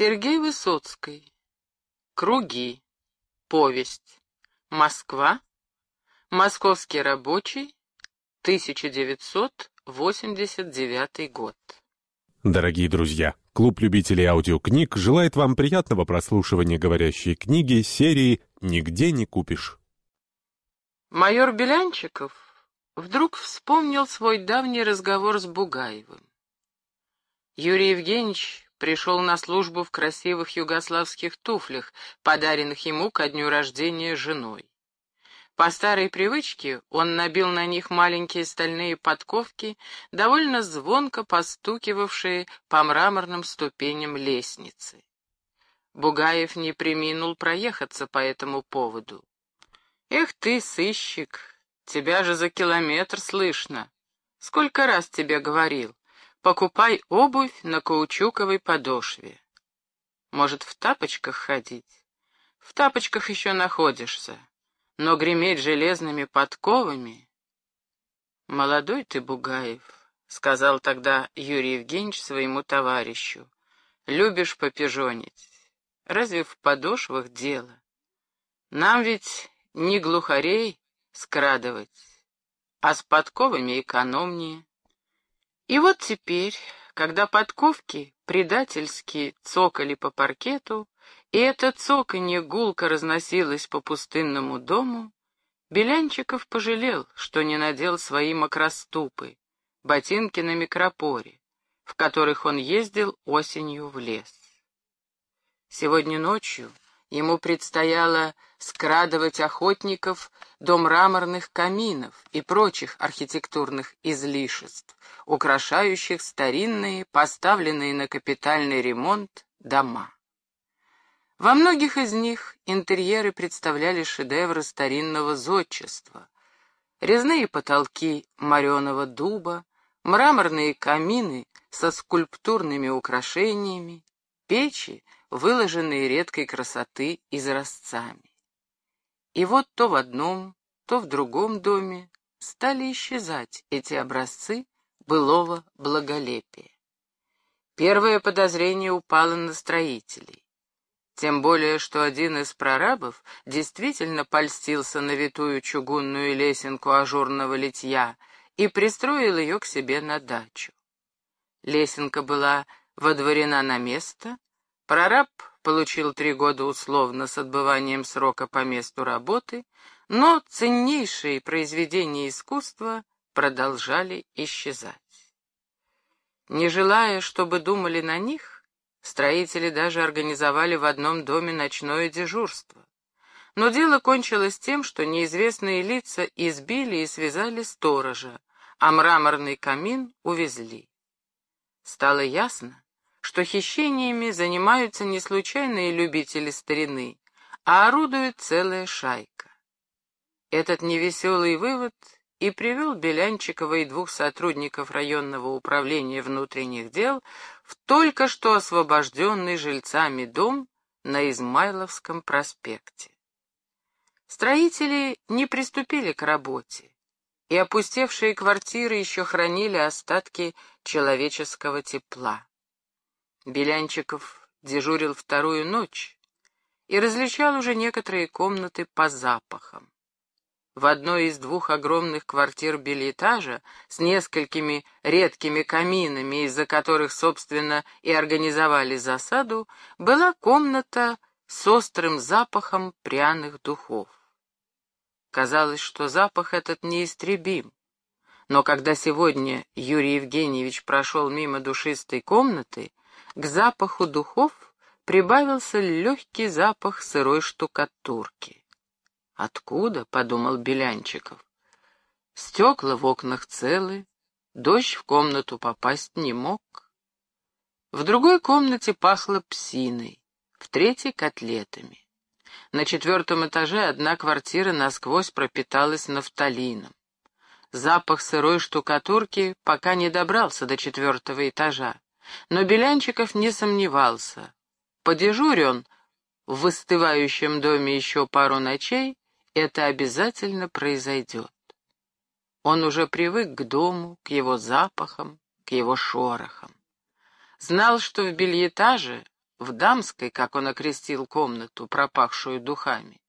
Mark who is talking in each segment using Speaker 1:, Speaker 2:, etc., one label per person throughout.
Speaker 1: Сергей Высоцкий. Круги. Повесть. Москва. Московский рабочий. 1989 год.
Speaker 2: Дорогие друзья, клуб любителей аудиокниг желает вам приятного прослушивания говорящей книги серии «Нигде не купишь».
Speaker 1: Майор Белянчиков вдруг вспомнил свой давний разговор с Бугаевым. Юрий Евгеньевич пришел на службу в красивых югославских туфлях, подаренных ему ко дню рождения женой. По старой привычке он набил на них маленькие стальные подковки, довольно звонко постукивавшие по мраморным ступеням лестницы. Бугаев не приминул проехаться по этому поводу. «Эх ты, сыщик, тебя же за километр слышно. Сколько раз тебе говорил? Покупай обувь на каучуковой подошве. Может, в тапочках ходить? В тапочках еще находишься, но греметь железными подковами... Молодой ты, Бугаев, — сказал тогда Юрий Евгеньевич своему товарищу, — любишь попижонить. Разве в подошвах дело? Нам ведь не глухарей скрадывать, а с подковами экономнее. И вот теперь, когда подковки предательски цокали по паркету, и это цоканье гулко разносилось по пустынному дому, Белянчиков пожалел, что не надел свои макроступы, ботинки на микропоре, в которых он ездил осенью в лес. Сегодня ночью ему предстояло скрадывать охотников до мраморных каминов и прочих архитектурных излишеств, украшающих старинные, поставленные на капитальный ремонт, дома. Во многих из них интерьеры представляли шедевры старинного зодчества. Резные потолки мореного дуба, мраморные камины со скульптурными украшениями, печи, выложенные редкой красоты изразцами. И вот то в одном, то в другом доме стали исчезать эти образцы былого благолепия. Первое подозрение упало на строителей. Тем более, что один из прорабов действительно польстился на витую чугунную лесенку ажурного литья и пристроил ее к себе на дачу. Лесенка была водворена на место, прораб получил три года условно с отбыванием срока по месту работы, но ценнейшие произведения искусства продолжали исчезать. Не желая, чтобы думали на них, строители даже организовали в одном доме ночное дежурство. Но дело кончилось тем, что неизвестные лица избили и связали сторожа, а мраморный камин увезли. Стало ясно, что хищениями занимаются не случайные любители старины, а орудует целая шайка. Этот невеселый вывод и привел Белянчикова и двух сотрудников районного управления внутренних дел в только что освобожденный жильцами дом на Измайловском проспекте. Строители не приступили к работе, и опустевшие квартиры еще хранили остатки человеческого тепла. Белянчиков дежурил вторую ночь и различал уже некоторые комнаты по запахам. В одной из двух огромных квартир билетажа с несколькими редкими каминами, из-за которых, собственно, и организовали засаду, была комната с острым запахом пряных духов. Казалось, что запах этот неистребим. Но когда сегодня Юрий Евгеньевич прошел мимо душистой комнаты, к запаху духов прибавился легкий запах сырой штукатурки. «Откуда?» — подумал Белянчиков. Стекла в окнах целы, дождь в комнату попасть не мог. В другой комнате пахло псиной, в третьей — котлетами. На четвертом этаже одна квартира насквозь пропиталась нафталином. Запах сырой штукатурки пока не добрался до четвертого этажа, но Белянчиков не сомневался. Подежурь он в выстывающем доме еще пару ночей, это обязательно произойдет. Он уже привык к дому, к его запахам, к его шорохам. Знал, что в бельетаже в дамской, как он окрестил комнату, пропахшую духами,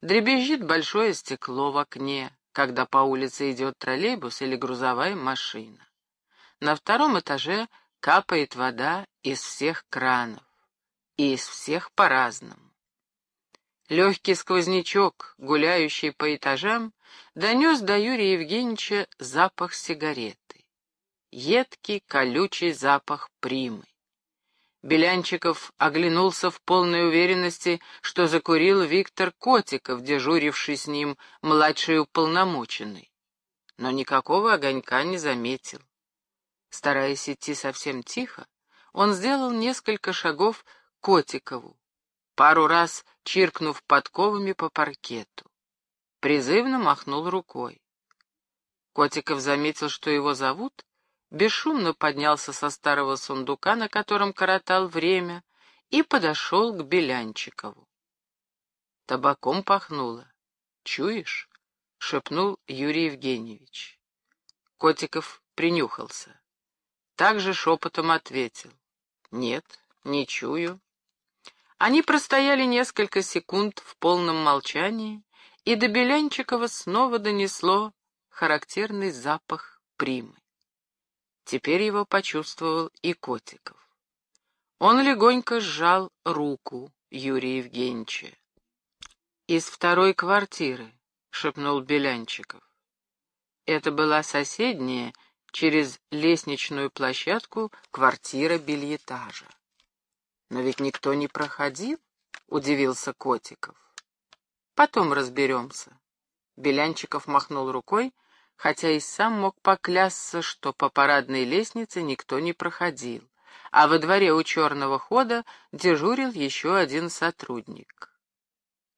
Speaker 1: дребезжит большое стекло в окне, когда по улице идет троллейбус или грузовая машина. На втором этаже капает вода из всех кранов, и из всех по-разному. Легкий сквознячок, гуляющий по этажам, донес до Юрия Евгеньевича запах сигареты. Едкий, колючий запах примы. Белянчиков оглянулся в полной уверенности, что закурил Виктор Котиков, дежуривший с ним, младший уполномоченный. Но никакого огонька не заметил. Стараясь идти совсем тихо, он сделал несколько шагов к Котикову, пару раз чиркнув подковами по паркету. Призывно махнул рукой. Котиков заметил, что его зовут, бесшумно поднялся со старого сундука, на котором коротал время, и подошел к Белянчикову. Табаком пахнуло. «Чуешь?» — шепнул Юрий Евгеньевич. Котиков принюхался. Также шепотом ответил. «Нет, не чую». Они простояли несколько секунд в полном молчании, и до Белянчикова снова донесло характерный запах примы. Теперь его почувствовал и Котиков. Он легонько сжал руку Юрия Евгеньевича. «Из второй квартиры», — шепнул Белянчиков. Это была соседняя, через лестничную площадку, квартира бельетажа. «Но ведь никто не проходил?» — удивился Котиков. «Потом разберемся». Белянчиков махнул рукой, хотя и сам мог поклясться, что по парадной лестнице никто не проходил, а во дворе у черного хода дежурил еще один сотрудник.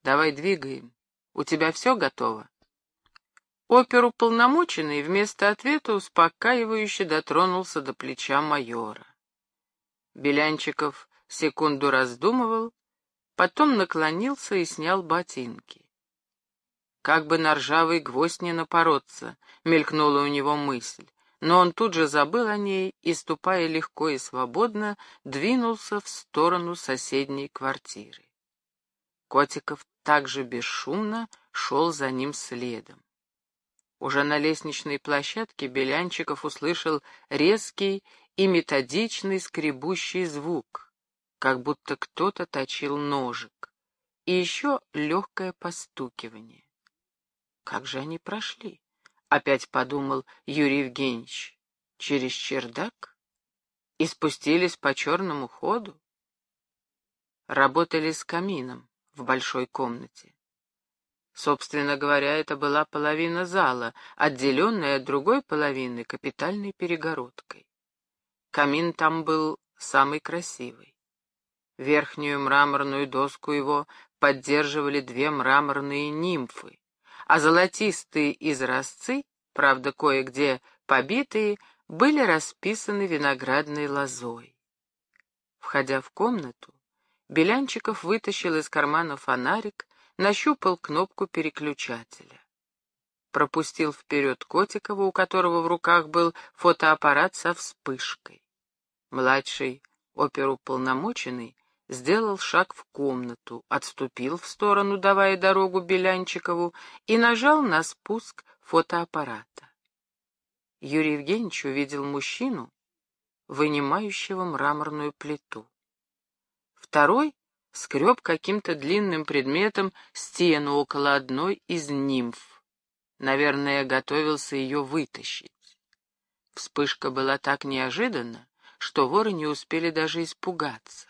Speaker 1: «Давай двигаем. У тебя все готово?» Оперу полномоченный вместо ответа успокаивающе дотронулся до плеча майора. Белянчиков секунду раздумывал, потом наклонился и снял ботинки. Как бы на ржавый гвоздь не напороться, мелькнула у него мысль, но он тут же забыл о ней и, ступая легко и свободно, двинулся в сторону соседней квартиры. Котиков также бесшумно шел за ним следом. Уже на лестничной площадке Белянчиков услышал резкий и методичный скребущий звук, как будто кто-то точил ножик, и еще легкое постукивание. Как же они прошли? Опять подумал Юрий Евгеньевич. Через чердак? И спустились по черному ходу? Работали с камином в большой комнате. Собственно говоря, это была половина зала, отделенная от другой половины капитальной перегородкой. Камин там был самый красивый. Верхнюю мраморную доску его поддерживали две мраморные нимфы, а золотистые изразцы, правда, кое-где побитые, были расписаны виноградной лозой. Входя в комнату, Белянчиков вытащил из кармана фонарик, нащупал кнопку переключателя. Пропустил вперед Котикова, у которого в руках был фотоаппарат со вспышкой. Младший оперуполномоченный сделал шаг в комнату, отступил в сторону, давая дорогу Белянчикову, и нажал на спуск фотоаппарата. Юрий Евгеньевич увидел мужчину, вынимающего мраморную плиту. Второй скреб каким-то длинным предметом стену около одной из нимф. Наверное, готовился ее вытащить. Вспышка была так неожиданна, что воры не успели даже испугаться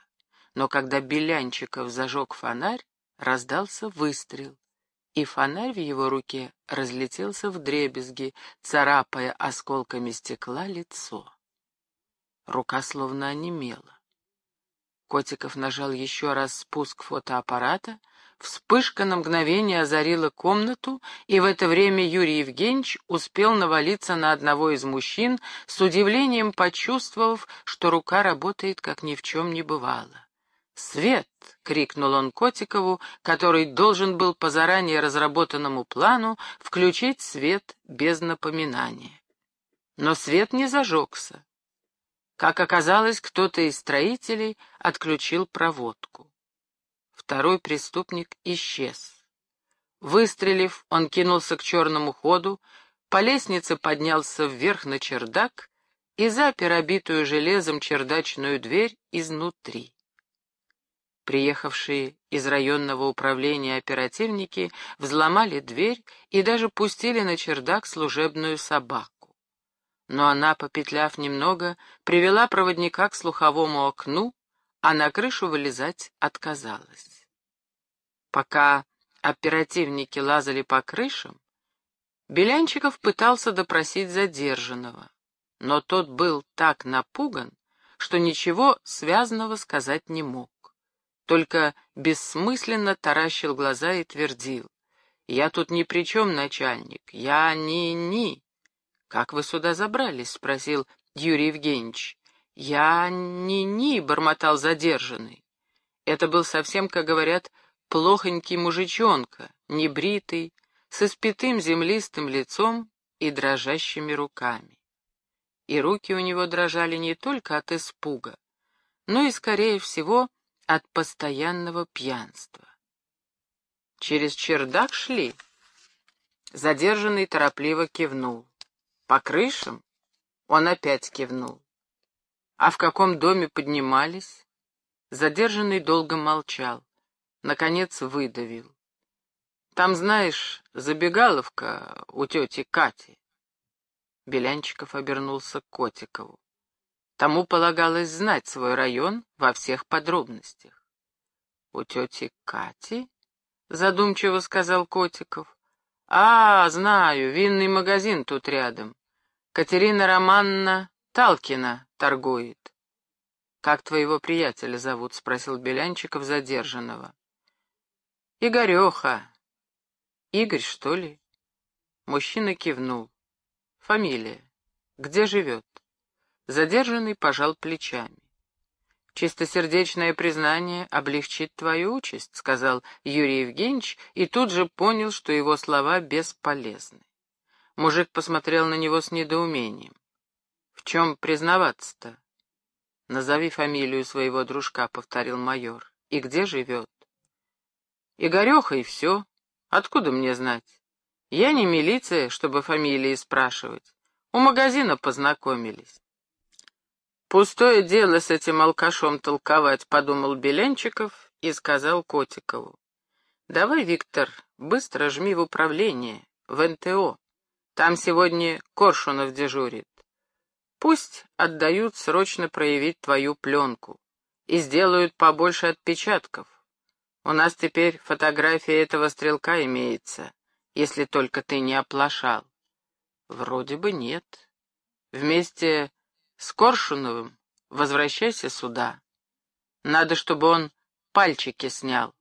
Speaker 1: но когда Белянчиков зажег фонарь, раздался выстрел, и фонарь в его руке разлетелся в дребезги, царапая осколками стекла лицо. Рука словно онемела. Котиков нажал еще раз спуск фотоаппарата, вспышка на мгновение озарила комнату, и в это время Юрий Евгеньевич успел навалиться на одного из мужчин, с удивлением почувствовав, что рука работает, как ни в чем не бывало. «Свет!» — крикнул он Котикову, который должен был по заранее разработанному плану включить свет без напоминания. Но свет не зажегся. Как оказалось, кто-то из строителей отключил проводку. Второй преступник исчез. Выстрелив, он кинулся к черному ходу, по лестнице поднялся вверх на чердак и запер обитую железом чердачную дверь изнутри. Приехавшие из районного управления оперативники взломали дверь и даже пустили на чердак служебную собаку. Но она, попетляв немного, привела проводника к слуховому окну, а на крышу вылезать отказалась. Пока оперативники лазали по крышам, Белянчиков пытался допросить задержанного, но тот был так напуган, что ничего связанного сказать не мог. Только бессмысленно таращил глаза и твердил. «Я тут ни при чем, начальник, я ни-ни». «Как вы сюда забрались?» — спросил Юрий Евгеньевич. «Я ни-ни», — бормотал задержанный. Это был совсем, как говорят, плохонький мужичонка, небритый, с испятым землистым лицом и дрожащими руками. И руки у него дрожали не только от испуга, но и, скорее всего, от постоянного пьянства. Через чердак шли. Задержанный торопливо кивнул. По крышам? Он опять кивнул. А в каком доме поднимались? Задержанный долго молчал наконец выдавил. Там, знаешь, забегаловка у тети Кати. Белянчиков обернулся к Котикову. Тому полагалось знать свой район во всех подробностях. «У тети Кати?» — задумчиво сказал Котиков. «А, знаю, винный магазин тут рядом. Катерина Романна Талкина торгует». «Как твоего приятеля зовут?» — спросил Белянчиков задержанного. «Игореха». «Игорь, что ли?» Мужчина кивнул. «Фамилия. Где живет?» Задержанный пожал плечами. «Чистосердечное признание облегчит твою участь», — сказал Юрий Евгеньевич, и тут же понял, что его слова бесполезны. Мужик посмотрел на него с недоумением. «В чем признаваться-то?» «Назови фамилию своего дружка», — повторил майор. «И где живет?» Игореха и все. Откуда мне знать? Я не милиция, чтобы фамилии спрашивать. У магазина познакомились. Пустое дело с этим алкашом толковать, подумал Белянчиков и сказал Котикову. Давай, Виктор, быстро жми в управление, в НТО. Там сегодня Коршунов дежурит. Пусть отдают срочно проявить твою пленку и сделают побольше отпечатков. У нас теперь фотография этого стрелка имеется, если только ты не оплошал. Вроде бы нет. Вместе с Коршуновым возвращайся сюда. Надо, чтобы он пальчики снял.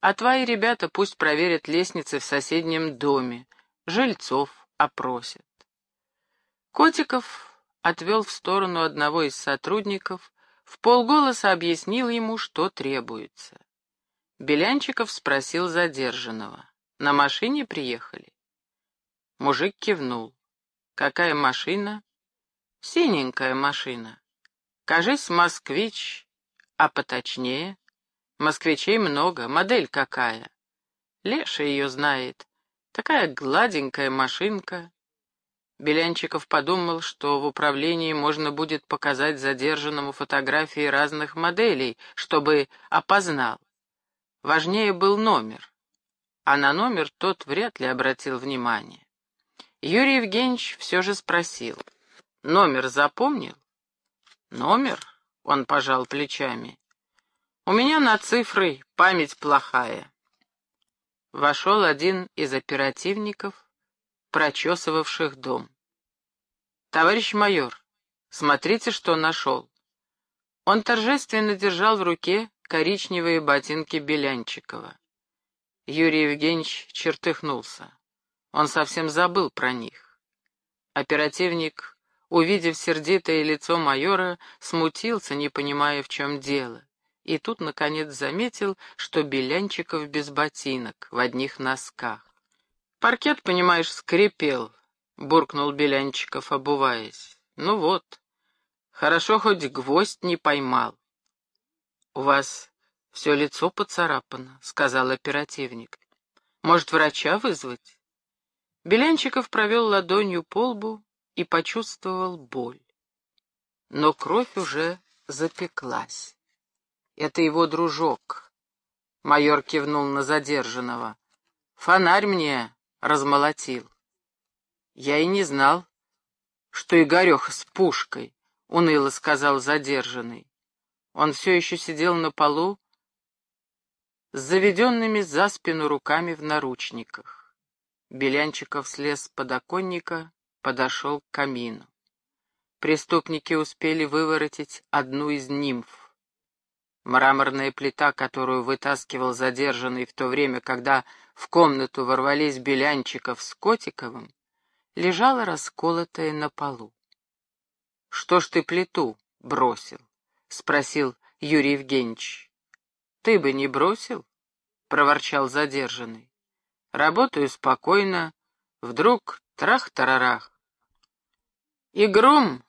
Speaker 1: А твои ребята пусть проверят лестницы в соседнем доме, жильцов опросят. Котиков отвел в сторону одного из сотрудников, в полголоса объяснил ему, что требуется. Белянчиков спросил задержанного. «На машине приехали?» Мужик кивнул. «Какая машина?» «Синенькая машина. Кажись, москвич, а поточнее. Москвичей много, модель какая. Леша ее знает. Такая гладенькая машинка». Белянчиков подумал, что в управлении можно будет показать задержанному фотографии разных моделей, чтобы опознал. Важнее был номер, а на номер тот вряд ли обратил внимание. Юрий Евгеньевич все же спросил. «Номер запомнил?» «Номер?» — он пожал плечами. «У меня на цифры память плохая». Вошел один из оперативников, прочесывавших дом. «Товарищ майор, смотрите, что нашел». Он торжественно держал в руке коричневые ботинки Белянчикова. Юрий Евгеньевич чертыхнулся. Он совсем забыл про них. Оперативник, увидев сердитое лицо майора, смутился, не понимая, в чем дело. И тут, наконец, заметил, что Белянчиков без ботинок, в одних носках. «Паркет, понимаешь, скрипел», — буркнул Белянчиков, обуваясь. «Ну вот, Хорошо, хоть гвоздь не поймал. У вас все лицо поцарапано, — сказал оперативник. Может, врача вызвать? Белянчиков провел ладонью по лбу и почувствовал боль. Но кровь уже запеклась. Это его дружок. Майор кивнул на задержанного. Фонарь мне размолотил. Я и не знал, что Игореха с пушкой, — уныло сказал задержанный. Он все еще сидел на полу с заведенными за спину руками в наручниках. Белянчиков слез с подоконника, подошел к камину. Преступники успели выворотить одну из нимф. Мраморная плита, которую вытаскивал задержанный в то время, когда в комнату ворвались Белянчиков с Котиковым, лежала расколотая на полу. — Что ж ты плиту бросил? — спросил Юрий Евгеньевич. «Ты бы не бросил?» — проворчал задержанный. «Работаю спокойно. Вдруг трах-тарарах. И гром,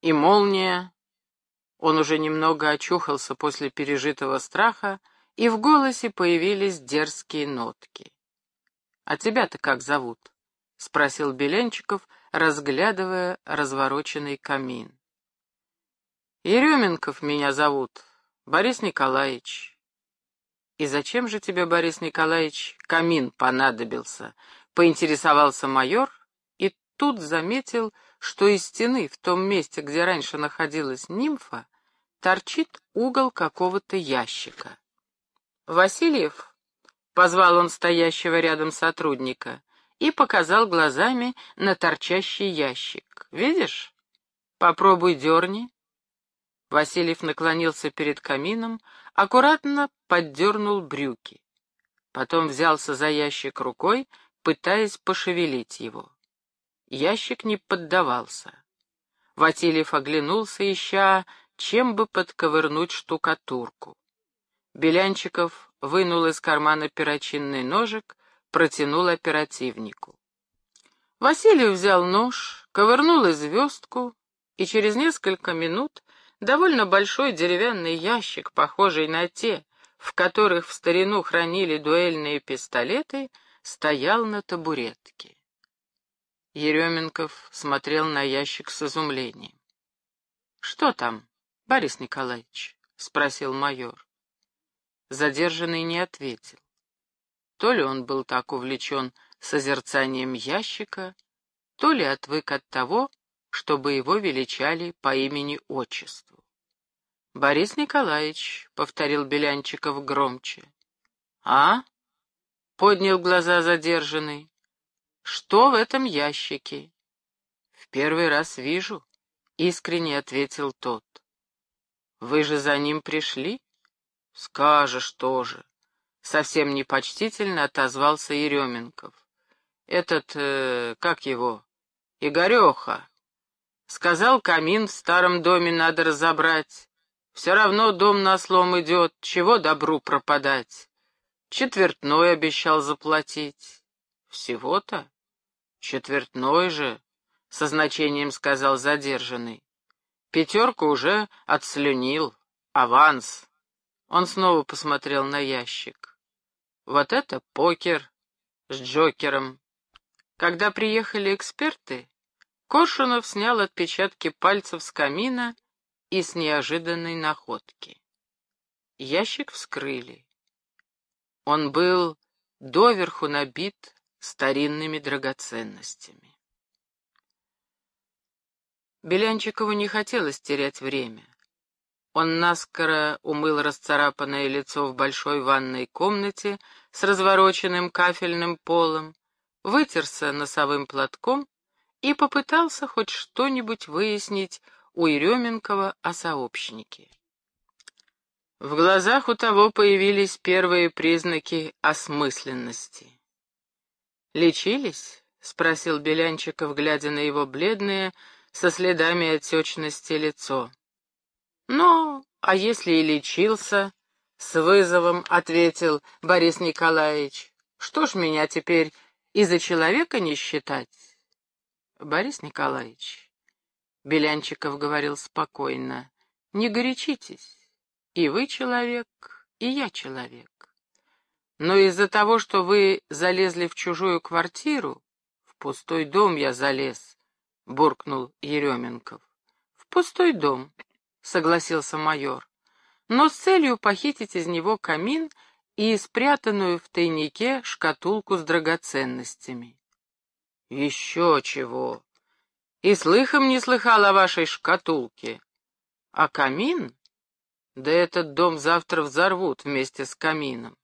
Speaker 1: и молния». Он уже немного очухался после пережитого страха, и в голосе появились дерзкие нотки. «А тебя-то как зовут?» — спросил Беленчиков, разглядывая развороченный камин. «Еременков меня зовут, Борис Николаевич. «И зачем же тебе, Борис Николаевич, камин понадобился?» — поинтересовался майор, и тут заметил, что из стены, в том месте, где раньше находилась нимфа, торчит угол какого-то ящика. «Васильев?» — позвал он стоящего рядом сотрудника и показал глазами на торчащий ящик. «Видишь? Попробуй дерни». Васильев наклонился перед камином, аккуратно поддернул брюки. Потом взялся за ящик рукой, пытаясь пошевелить его. Ящик не поддавался. Васильев оглянулся, ища, чем бы подковырнуть штукатурку. Белянчиков вынул из кармана перочинный ножик, протянул оперативнику. Василий взял нож, ковырнул звездку, и через несколько минут довольно большой деревянный ящик, похожий на те, в которых в старину хранили дуэльные пистолеты, стоял на табуретке. Еременков смотрел на ящик с изумлением. — Что там, Борис Николаевич? — спросил майор. Задержанный не ответил. То ли он был так увлечен созерцанием ящика, то ли отвык от того, чтобы его величали по имени-отчеству. «Борис Николаевич», — повторил Белянчиков громче. «А?» — поднял глаза задержанный. «Что в этом ящике?» «В первый раз вижу», — искренне ответил тот. «Вы же за ним пришли?» «Скажешь тоже», — совсем непочтительно отозвался Еременков. «Этот, э, как его, Игореха, сказал, камин в старом доме надо разобрать». Все равно дом на слом идет, чего добру пропадать. Четвертной обещал заплатить. Всего-то? Четвертной же, со значением сказал задержанный. Пятерку уже отслюнил. Аванс. Он снова посмотрел на ящик. Вот это покер с Джокером. Когда приехали эксперты, Коршунов снял отпечатки пальцев с камина и с неожиданной находки. Ящик вскрыли. Он был доверху набит старинными драгоценностями. Белянчикову не хотелось терять время. Он наскоро умыл расцарапанное лицо в большой ванной комнате с развороченным кафельным полом, вытерся носовым платком и попытался хоть что-нибудь выяснить у Еременкова о сообщнике. В глазах у того появились первые признаки осмысленности. «Лечились?» — спросил Белянчиков, глядя на его бледное, со следами отечности лицо. «Ну, а если и лечился?» — с вызовом ответил Борис Николаевич. «Что ж меня теперь из-за человека не считать?» «Борис Николаевич, Белянчиков говорил спокойно, не горячитесь. И вы человек, и я человек. Но из-за того, что вы залезли в чужую квартиру, в пустой дом я залез, — буркнул Еременков. В пустой дом, — согласился майор, но с целью похитить из него камин и спрятанную в тайнике шкатулку с драгоценностями. Еще чего! И слыхом не слыхал о вашей шкатулке. А камин? Да этот дом завтра взорвут вместе с камином.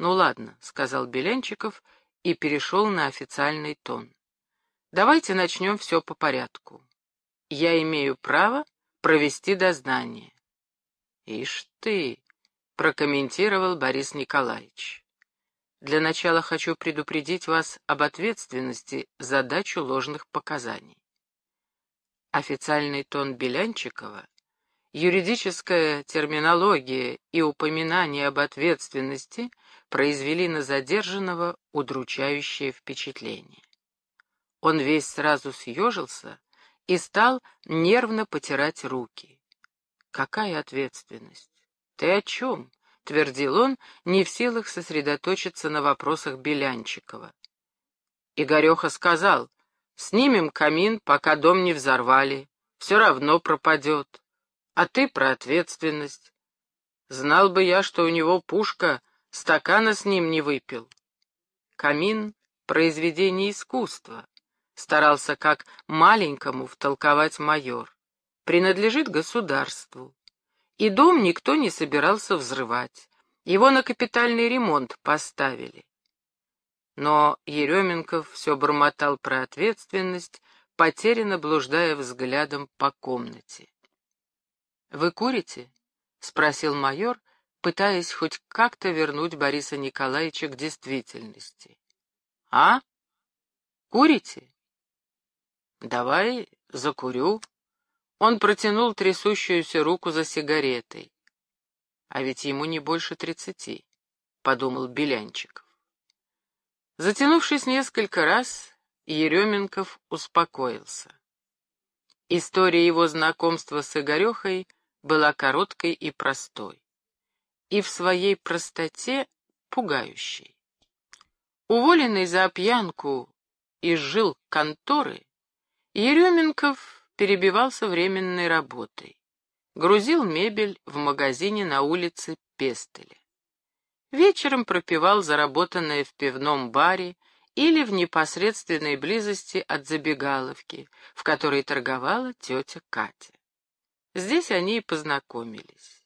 Speaker 1: Ну ладно, — сказал Беленчиков и перешел на официальный тон. Давайте начнем все по порядку. Я имею право провести дознание. Ишь ты, — прокомментировал Борис Николаевич. Для начала хочу предупредить вас об ответственности за дачу ложных показаний. Официальный тон Белянчикова Юридическая терминология и упоминание об ответственности произвели на задержанного удручающее впечатление. Он весь сразу съежился и стал нервно потирать руки. «Какая ответственность? Ты о чем?» — твердил он, не в силах сосредоточиться на вопросах Белянчикова. Игореха сказал, «Снимем камин, пока дом не взорвали, все равно пропадет». А ты про ответственность. Знал бы я, что у него пушка, стакана с ним не выпил. Камин — произведение искусства. Старался как маленькому втолковать майор. Принадлежит государству. И дом никто не собирался взрывать. Его на капитальный ремонт поставили. Но Еременков все бормотал про ответственность, потерянно блуждая взглядом по комнате. «Вы курите?» — спросил майор, пытаясь хоть как-то вернуть Бориса Николаевича к действительности. «А? Курите?» «Давай закурю». Он протянул трясущуюся руку за сигаретой. «А ведь ему не больше тридцати», — подумал Белянчиков. Затянувшись несколько раз, Еременков успокоился. История его знакомства с Игорехой — была короткой и простой, и в своей простоте пугающей. Уволенный за пьянку из жил конторы, Еременков перебивался временной работой, грузил мебель в магазине на улице Пестеля. Вечером пропивал заработанное в пивном баре или в непосредственной близости от забегаловки, в которой торговала тетя Катя. Здесь они и познакомились.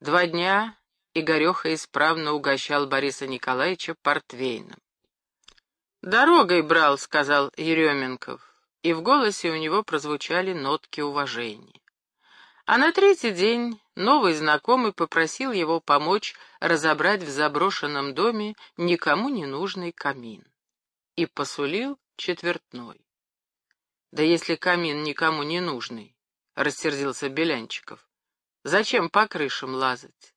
Speaker 1: Два дня Игореха исправно угощал Бориса Николаевича портвейном. «Дорогой брал», — сказал Еременков, и в голосе у него прозвучали нотки уважения. А на третий день новый знакомый попросил его помочь разобрать в заброшенном доме никому не нужный камин. И посулил четвертной. Да если камин никому не нужный, — рассердился Белянчиков. «Зачем по крышам лазать?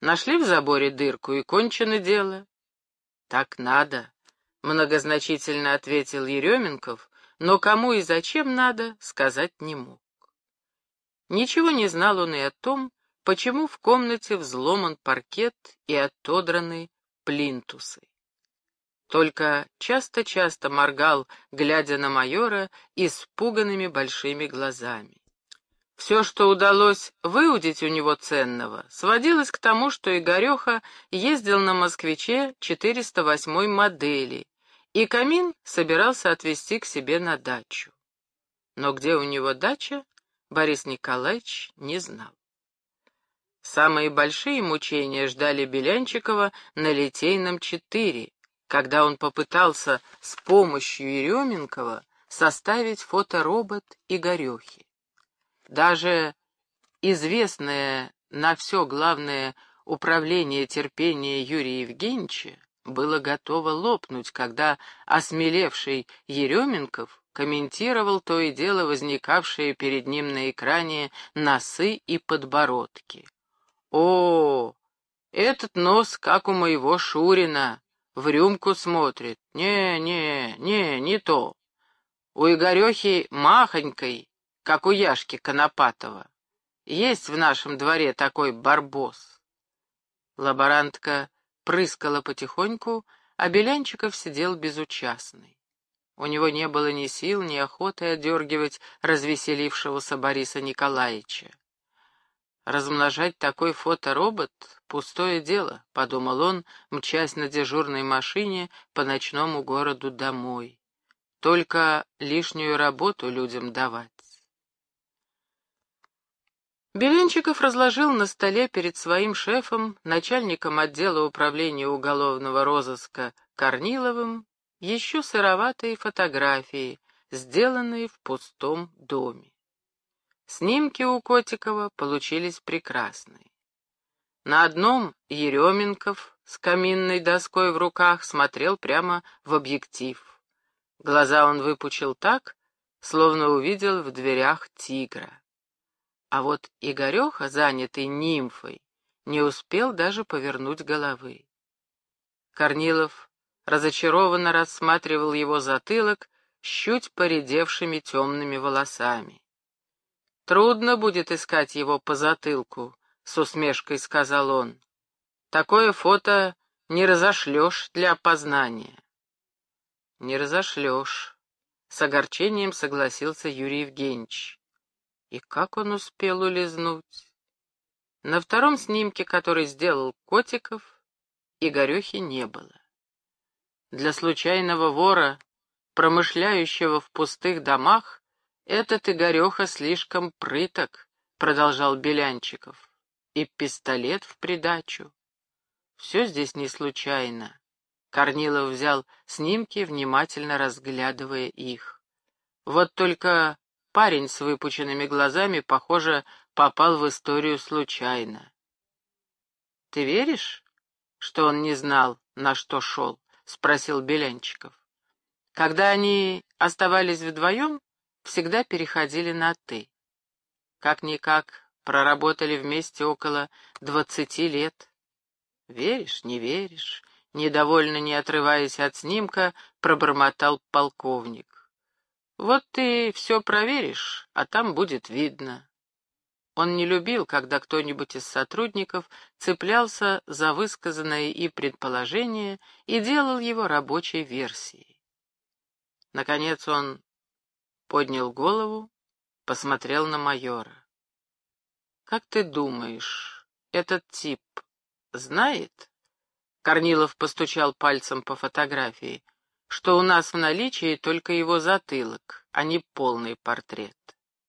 Speaker 1: Нашли в заборе дырку, и кончено дело». «Так надо», — многозначительно ответил Еременков, но кому и зачем надо, сказать не мог. Ничего не знал он и о том, почему в комнате взломан паркет и отодраны плинтусы. Только часто-часто моргал, глядя на майора, испуганными большими глазами. Все, что удалось выудить у него ценного, сводилось к тому, что Игореха ездил на «Москвиче» 408 модели, и Камин собирался отвезти к себе на дачу. Но где у него дача, Борис Николаевич не знал. Самые большие мучения ждали Белянчикова на Литейном 4, когда он попытался с помощью Еременкова составить фоторобот Игорехи. Даже известное на все главное управление терпения Юрия Евгеньевича было готово лопнуть, когда осмелевший Еременков комментировал то и дело возникавшие перед ним на экране носы и подбородки. «О, этот нос, как у моего Шурина, в рюмку смотрит. Не, не, не, не то. У Игорехи махонькой, как у Яшки Конопатова. Есть в нашем дворе такой барбос. Лаборантка прыскала потихоньку, а Белянчиков сидел безучастный. У него не было ни сил, ни охоты одергивать развеселившегося Бориса Николаевича. «Размножать такой фоторобот — пустое дело», — подумал он, мчась на дежурной машине по ночному городу домой. «Только лишнюю работу людям давать». Беленчиков разложил на столе перед своим шефом, начальником отдела управления уголовного розыска Корниловым, еще сыроватые фотографии, сделанные в пустом доме. Снимки у Котикова получились прекрасные. На одном Еременков с каминной доской в руках смотрел прямо в объектив. Глаза он выпучил так, словно увидел в дверях тигра. А вот Игореха, занятый нимфой, не успел даже повернуть головы. Корнилов разочарованно рассматривал его затылок с чуть поредевшими темными волосами. «Трудно будет искать его по затылку», — с усмешкой сказал он. «Такое фото не разошлешь для опознания». «Не разошлешь», — с огорчением согласился Юрий Евгеньевич. И как он успел улизнуть? На втором снимке, который сделал Котиков, Игорехи не было. Для случайного вора, промышляющего в пустых домах, этот Игореха слишком прыток, продолжал Белянчиков, и пистолет в придачу. Все здесь не случайно. Корнилов взял снимки, внимательно разглядывая их. Вот только Парень с выпученными глазами, похоже, попал в историю случайно. «Ты веришь, что он не знал, на что шел?» — спросил Белянчиков. Когда они оставались вдвоем, всегда переходили на «ты». Как-никак проработали вместе около двадцати лет. Веришь, не веришь, недовольно не отрываясь от снимка, пробормотал полковник. Вот ты все проверишь, а там будет видно. Он не любил, когда кто-нибудь из сотрудников цеплялся за высказанное и предположение и делал его рабочей версией. Наконец он поднял голову, посмотрел на майора. «Как ты думаешь, этот тип знает?» Корнилов постучал пальцем по фотографии — что у нас в наличии только его затылок, а не полный портрет.